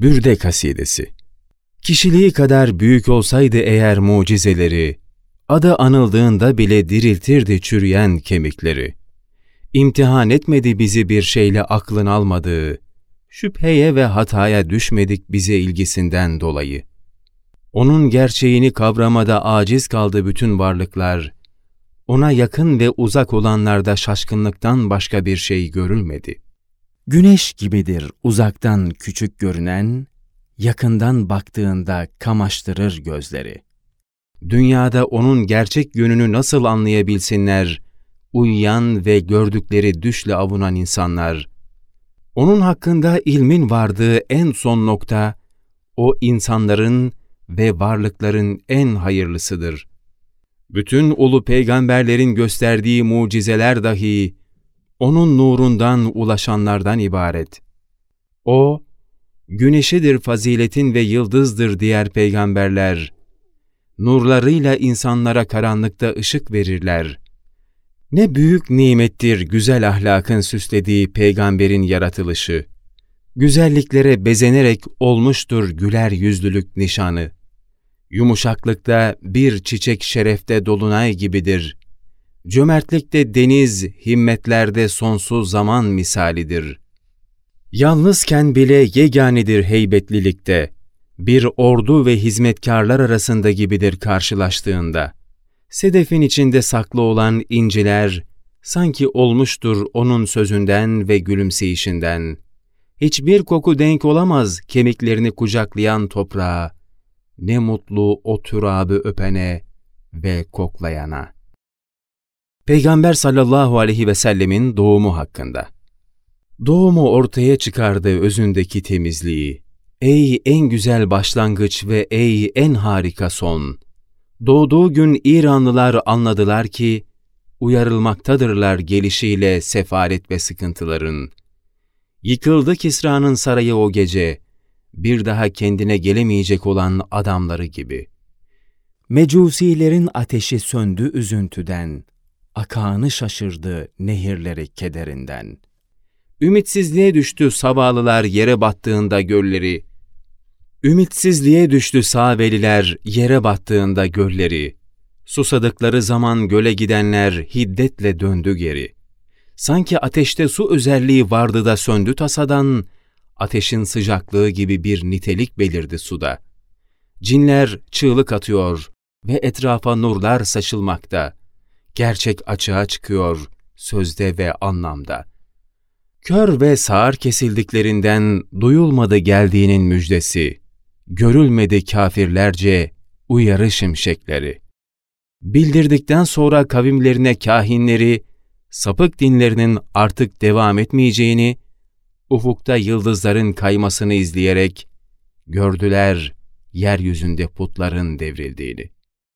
Bürde Kasidesi Kişiliği kadar büyük olsaydı eğer mucizeleri, adı anıldığında bile diriltirdi çürüyen kemikleri. İmtihan etmedi bizi bir şeyle aklın almadığı, şüpheye ve hataya düşmedik bize ilgisinden dolayı. Onun gerçeğini kavramada aciz kaldı bütün varlıklar, ona yakın ve uzak olanlarda şaşkınlıktan başka bir şey görülmedi. Güneş gibidir uzaktan küçük görünen, yakından baktığında kamaştırır gözleri. Dünyada onun gerçek yönünü nasıl anlayabilsinler, uyuyan ve gördükleri düşle avunan insanlar, onun hakkında ilmin vardığı en son nokta, o insanların ve varlıkların en hayırlısıdır. Bütün ulu peygamberlerin gösterdiği mucizeler dahi, onun nurundan ulaşanlardan ibaret. O, güneşidir faziletin ve yıldızdır diğer peygamberler. Nurlarıyla insanlara karanlıkta ışık verirler. Ne büyük nimettir güzel ahlakın süslediği peygamberin yaratılışı. Güzelliklere bezenerek olmuştur güler yüzlülük nişanı. Yumuşaklıkta bir çiçek şerefte dolunay gibidir. Cömertlikte deniz, himmetlerde sonsuz zaman misalidir. Yalnızken bile yeganedir heybetlilikte. Bir ordu ve hizmetkarlar arasında gibidir karşılaştığında. Sedefin içinde saklı olan inciler, sanki olmuştur onun sözünden ve gülümseyişinden. Hiçbir koku denk olamaz kemiklerini kucaklayan toprağa. Ne mutlu o türabı öpene ve koklayana. Peygamber sallallahu aleyhi ve sellemin doğumu hakkında. Doğumu ortaya çıkardı özündeki temizliği. Ey en güzel başlangıç ve ey en harika son. Doğduğu gün İranlılar anladılar ki, uyarılmaktadırlar gelişiyle sefaret ve sıkıntıların. Yıkıldı Kisra'nın sarayı o gece, bir daha kendine gelemeyecek olan adamları gibi. Mecusilerin ateşi söndü üzüntüden, akanı şaşırdı nehirleri kederinden. Ümitsizliğe düştü sabahlılar yere battığında gölleri. Ümitsizliğe düştü sağveliler yere battığında gölleri. Susadıkları zaman göle gidenler hiddetle döndü geri. Sanki ateşte su özelliği vardı da söndü tasadan, ateşin sıcaklığı gibi bir nitelik belirdi suda. Cinler çığlık atıyor ve etrafa nurlar saçılmakta. Gerçek açığa çıkıyor sözde ve anlamda. Kör ve sağır kesildiklerinden duyulmadı geldiğinin müjdesi. Görülmedi kafirlerce uyarı şimşekleri. Bildirdikten sonra kavimlerine kahinleri, sapık dinlerinin artık devam etmeyeceğini, ufukta yıldızların kaymasını izleyerek gördüler yeryüzünde putların devrildiğini.